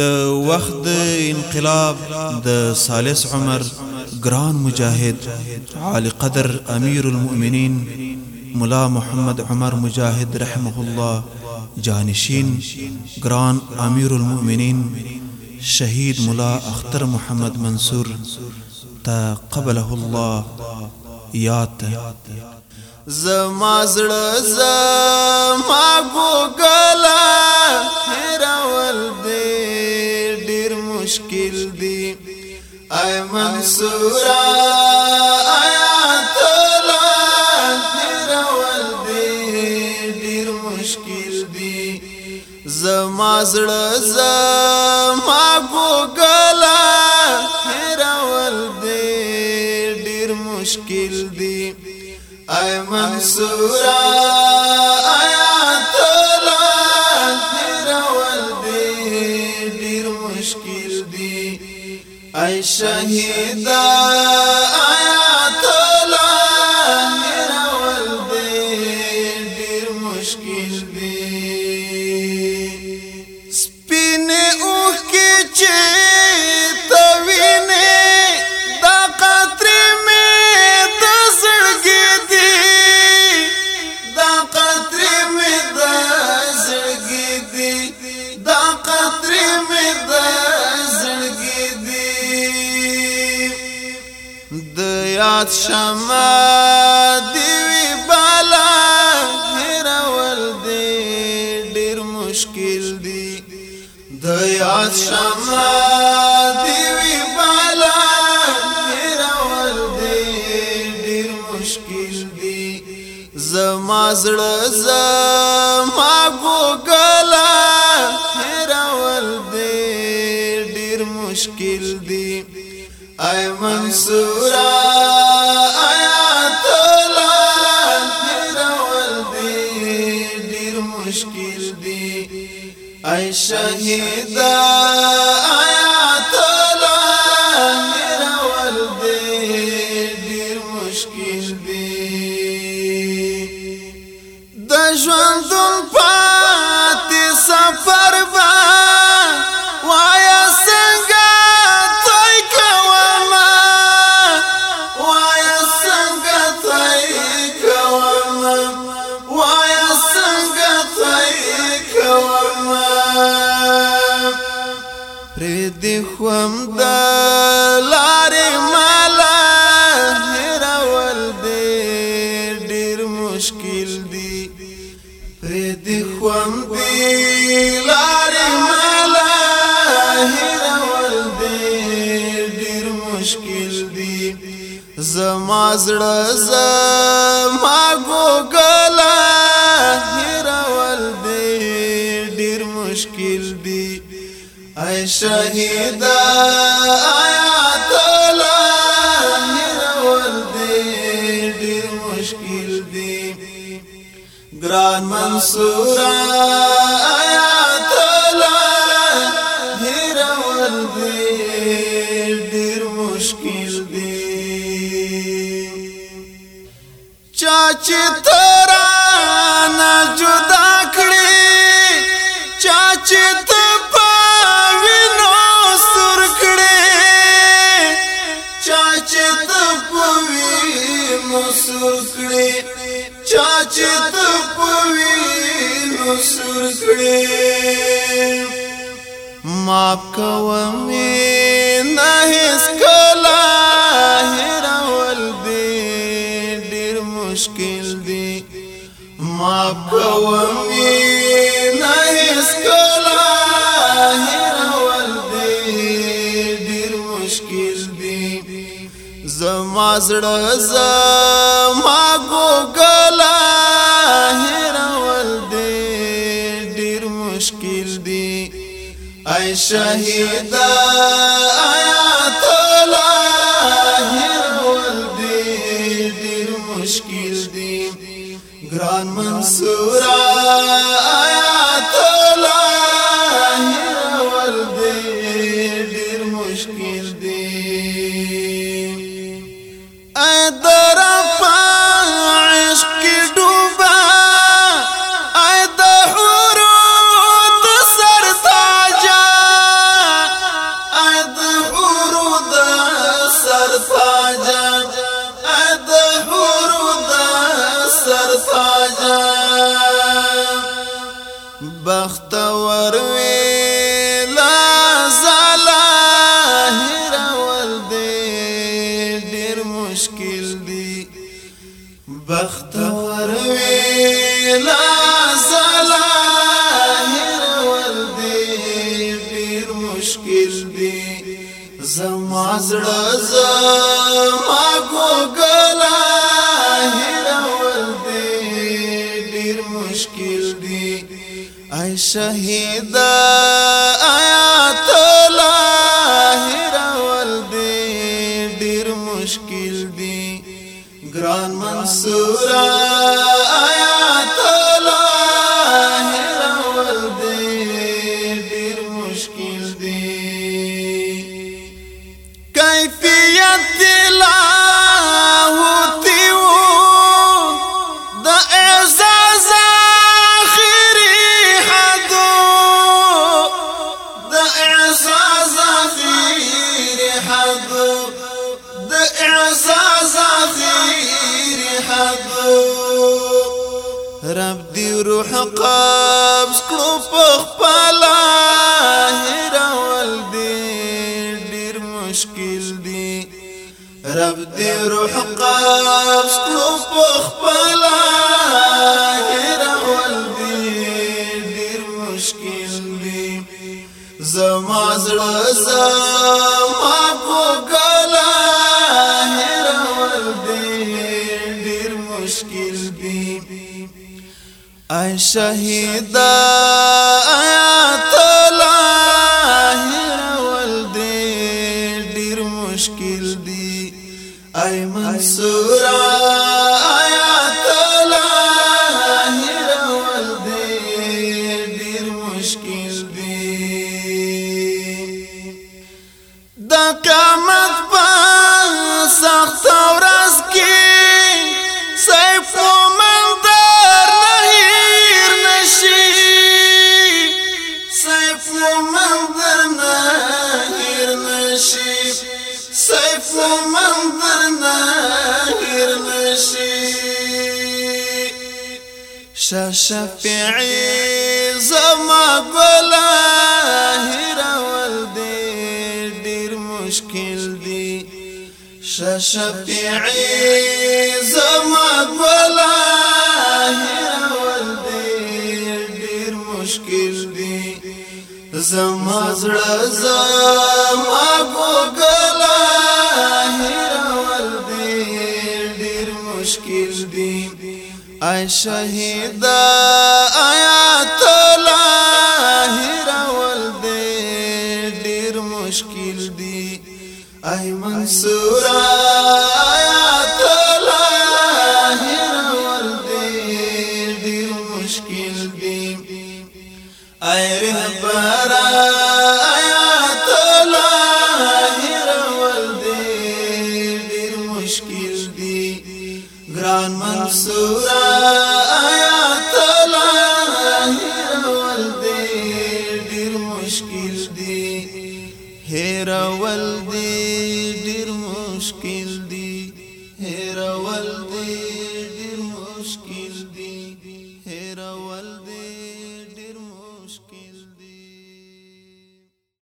د وخت د انقلاب د سالس عمر ګران مجاهد عالی قدر امیر المؤمنین ملا محمد عمر مجاهد رحمه الله جانشین ګران امیر المؤمنین شهید ملا اختر محمد منصور تا قبله الله یاد زما زړه زما ګوګلا اے منصورا آیا تلا دیرول دی دیر مشکل دی زما زړه زما ګوګلا دیرول دی دیر مشکل دی اے منصورا Anitta. یاد شمه دیوی بالا هیرول دی ډیر مشکل دی د یاد شمه دیوی بالا هیرول دی ډیر مشکل دی زما زړه زما ګوګل Allah. هم د لارې مالا هرول دې ډېر مشکل دی پرې دې خوم دې لارې مالا هرول دې ډېر مشکل دی زما زړه زما ګوګلا شهیدا آیات لا نرول دی ډیر مشکل دی ګران منصور آیات لا نرول دی ډیر مشکل دی چا چې ترا چې ته پوینو سر کړې معاف کوه مې نه هیڅ کلا هرول دې ډیر مشکل دی معاف کوه مې نه هیڅ کلا هرول دې ډیر مشکل دی زما زړه شهید آیات الله ولدی دیر مشکل دی ګران منصور آیات الله ولدی دير مشکل دی اې سرساجا اد حورو دا سرساجا بخت وروي لا زلاهر والدي ډیر مشکل دي بخت وروي لا زما زړه زما ګوګلا هیرول دی ډیر مشکل دی ای شهیدا روح قابس كوب وخبلا هرول دی دير مشكل دی زما زړه زما کو ګلا هرول دی ډیر مشکل دی ای شهیدا آیات الله هرول دی ay mansura Surah. شفیعی زما گلا هیرول دی ډیر مشکل دی شفیعی زما گلا هیرول دی ډیر مشکل دی زما زړه زما ګل شهید آیات لاهر ول دې ډیر مشکل دی ای منصور آیات لاهر ول دې ډیر مشکل دی ای رهبران مشکل دی هیرول دی ډیر مشکل